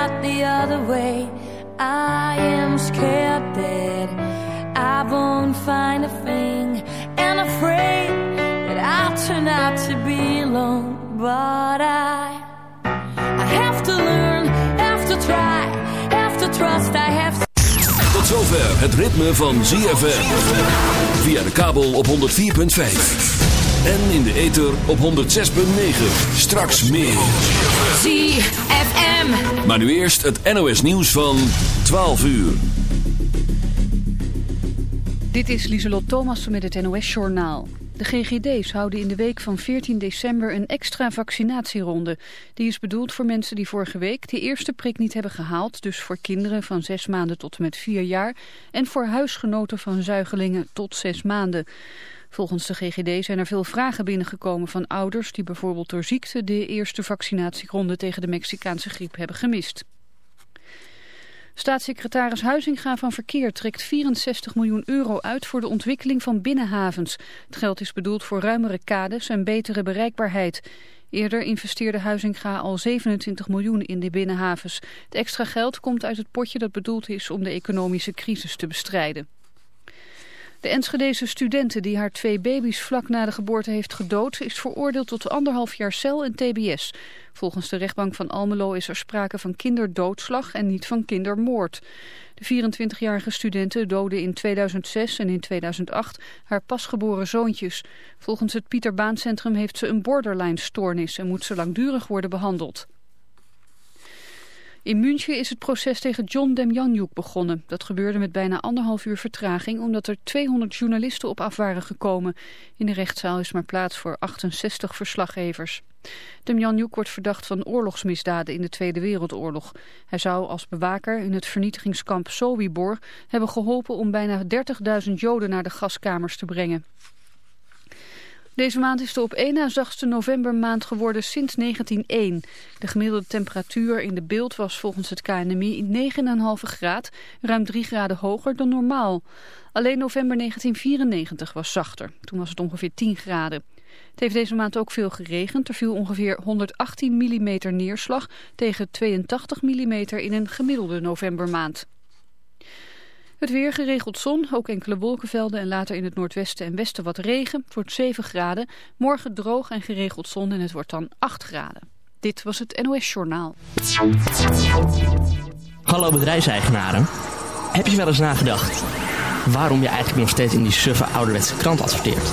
Out the other way. I am scared that I won't find a thing. And afraid that I'll turn out to be alone. But I, I have to learn, have to try, have to trust, I have to... Tot zover het ritme van ZFM. Via de kabel op 104.5. En in de ether op 106.9. Straks meer. ZFM. Maar nu eerst het NOS nieuws van 12 uur. Dit is Lieselot Thomassen met het NOS-journaal. De GGD's houden in de week van 14 december een extra vaccinatieronde. Die is bedoeld voor mensen die vorige week de eerste prik niet hebben gehaald. Dus voor kinderen van 6 maanden tot en met 4 jaar. En voor huisgenoten van zuigelingen tot 6 maanden. Volgens de GGD zijn er veel vragen binnengekomen van ouders die bijvoorbeeld door ziekte de eerste vaccinatieronde tegen de Mexicaanse griep hebben gemist. Staatssecretaris Huizinga van Verkeer trekt 64 miljoen euro uit voor de ontwikkeling van binnenhavens. Het geld is bedoeld voor ruimere kades en betere bereikbaarheid. Eerder investeerde Huizinga al 27 miljoen in de binnenhavens. Het extra geld komt uit het potje dat bedoeld is om de economische crisis te bestrijden. De Enschedese studente die haar twee baby's vlak na de geboorte heeft gedood... is veroordeeld tot anderhalf jaar cel en tbs. Volgens de rechtbank van Almelo is er sprake van kinderdoodslag en niet van kindermoord. De 24-jarige studente doodde in 2006 en in 2008 haar pasgeboren zoontjes. Volgens het Pieter Baan Centrum heeft ze een borderline-stoornis... en moet ze langdurig worden behandeld. In München is het proces tegen John Demjanjuk begonnen. Dat gebeurde met bijna anderhalf uur vertraging omdat er 200 journalisten op af waren gekomen. In de rechtszaal is maar plaats voor 68 verslaggevers. Demjanjuk wordt verdacht van oorlogsmisdaden in de Tweede Wereldoorlog. Hij zou als bewaker in het vernietigingskamp Sobibor hebben geholpen om bijna 30.000 Joden naar de gaskamers te brengen. Deze maand is de op één na zachtste novembermaand geworden sinds 1901. De gemiddelde temperatuur in de beeld was volgens het KNMI 9,5 graad, ruim 3 graden hoger dan normaal. Alleen november 1994 was zachter. Toen was het ongeveer 10 graden. Het heeft deze maand ook veel geregend. Er viel ongeveer 118 mm neerslag tegen 82 mm in een gemiddelde novembermaand. Het weer geregeld zon, ook enkele wolkenvelden en later in het noordwesten en westen wat regen. Het wordt 7 graden. Morgen droog en geregeld zon en het wordt dan 8 graden. Dit was het NOS Journaal. Hallo bedrijfseigenaren. Heb je wel eens nagedacht waarom je eigenlijk nog steeds in die suffe ouderwetse krant adverteert?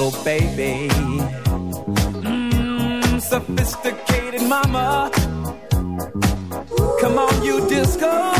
little baby. Mmm, sophisticated mama. Come on, you disco.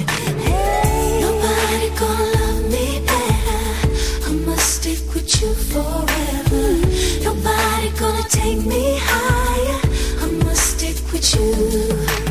Take me higher, I must stick with you.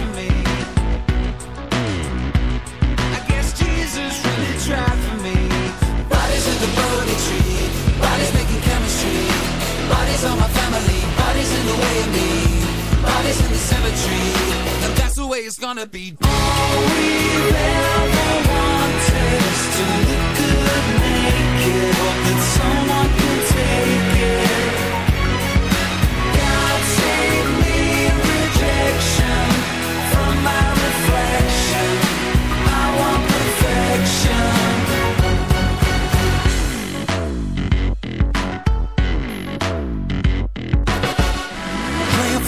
cemetery, and that's the way it's gonna be. All we've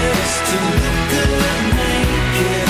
wanted to look good naked.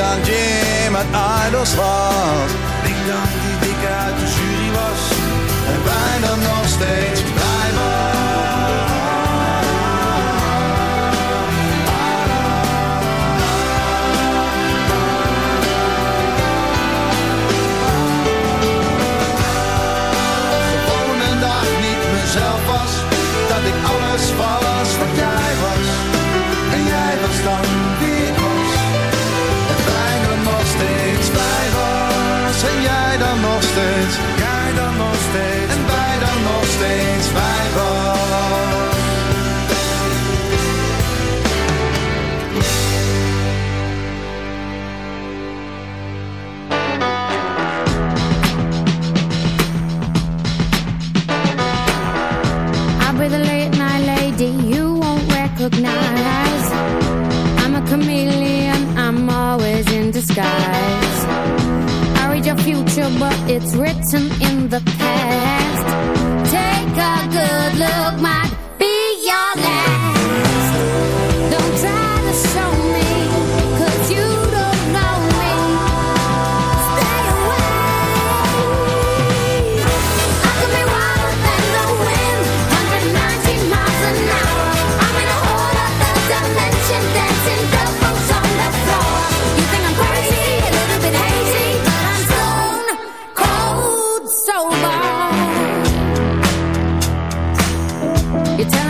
dan Jim uit Idols was. Ik dan die dikke uit de jury was. En bijna nog steeds disguise. I read your future, but it's written in the past. Take a good look, might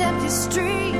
empty street.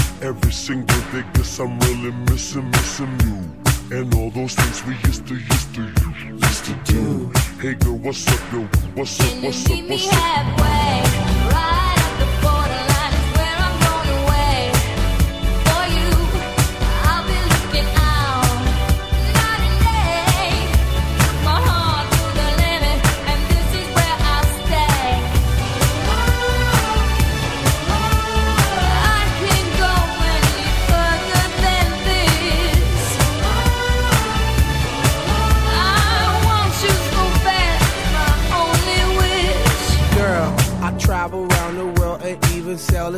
Every single day, guess I'm really missing, missing you. And all those things we used to, used to, used to do. Hey girl, what's up, yo? What's up, what's up, what's up? What's up?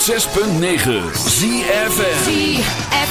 106.9 ZFM.